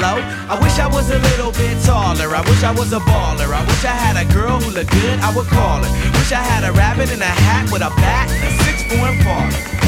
hello. I wish I was a little bit taller. I wish I was a baller. I wish I had a girl who looked good. I would call her. Wish I had a rabbit in a hat with a bat and a six-foot four.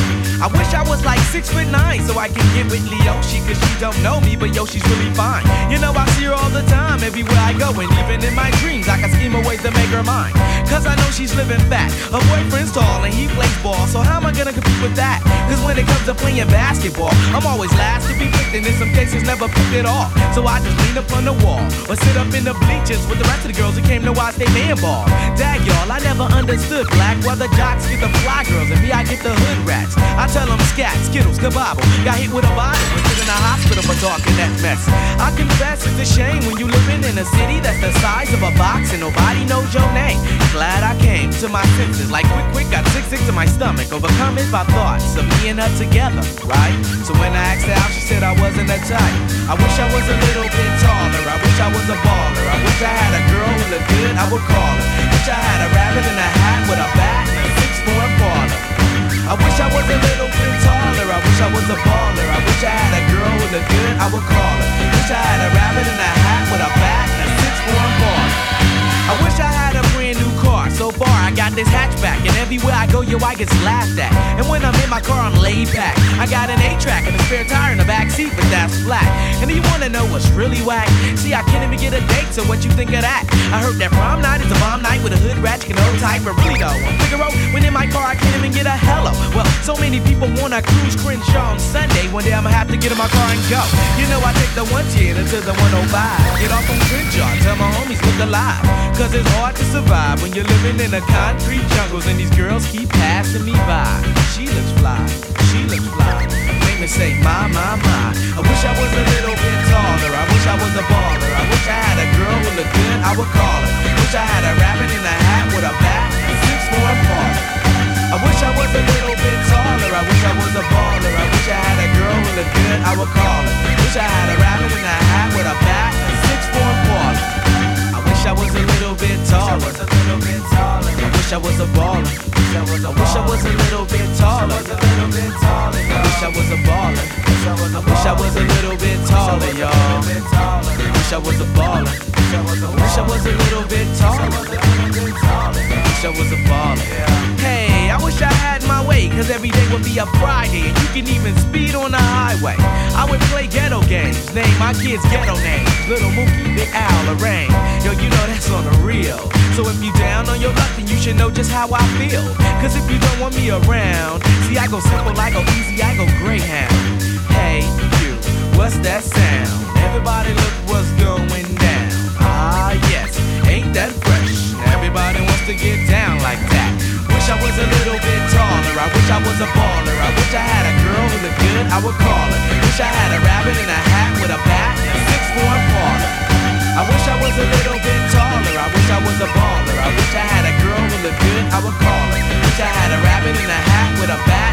I wish I was like six foot nine so I can get with Leoshi, cause she don't know me, but yo, she's really fine. You know, I see her all the time, everywhere I go, and even in my dreams, I can scheme a ways to make her mine. Cause I know she's living fat. Her boyfriend's tall and he plays ball, so how am I gonna compete with that? Cause when it comes to playing basketball, I'm always last to be picked, and in some cases, never picked at all. So I just lean up on the wall, or sit up in the bleachers with the rest of the girls who came to watch they man ball. Dag y'all, I never understood black, why the jocks get the fly girls, and me, I get the hood rats. I tell them scat, skittles, kabobble. Got hit with a bottle and put in a hospital for talking that mess. I confess it's a shame when you living in a city that's the size of a box and nobody knows your name. Glad I came to my senses, like quick, quick, got sick, sick to my stomach, overcome it by thoughts of me and her together, right? So when I asked her out, she said I wasn't a type. I wish I was a little bit taller. I wish I was a baller. I wish I had a girl who looked good. I would call her. Wish I had a rabbit in a hat with a a I wish I was a baller. I wish I had a girl who looked good. I would call her. Wish I had a rabbit in a hat with a bat and a six-four Impala. I wish I had a brand new car. So far, I got this hatchback, and everywhere I go, yo, I get laughed at. And when I'm in my car, I'm laid back. I got an eight-track and a spare tire in the back seat, but that's flat. And do you wanna know what's really whack? See, I can't even get a date, so what you think of that? I heard that prom night is a bomb night with a hood ratchet and old type, but really though, Figaro, when in my car, I can't so many people wanna cruise Crenshaw on Sunday. One day I'ma have to get in my car and go. You know, I take the 110 until the 105. Get off on Crenshaw, tell my homies look alive. Cause it's hard to survive when you're living in a concrete jungles and these girls keep passing me by. She looks fly, she looks fly. Me say, wish I was a baller. I wish I was a little bit taller. I wish I was a baller. I wish I was a little bit taller, y'all. I wish I was a baller. I wish I was a little bit taller. I wish I was a baller. Hey, I wish I had my way, cause every day would be a Friday, and you can even speed on the highway. I would play ghetto games, name my kids ghetto names. Little Mookie, Big Al, Lorraine. Yo, you know that's on the real. You know just how I feel. Cause if you don't want me around, see, I go simple, I go easy, I go Greyhound. Hey, you, what's that sound? Everybody look what's going down. Ah, yes, ain't that fresh? Everybody wants to get down like that. Wish I was a little bit taller. I wish I was a baller. I wish I had a girl who looked good, I would call her. Wish I had a rabbit in a looked good, I would call it. Wish I had a rabbit in a hat with a bat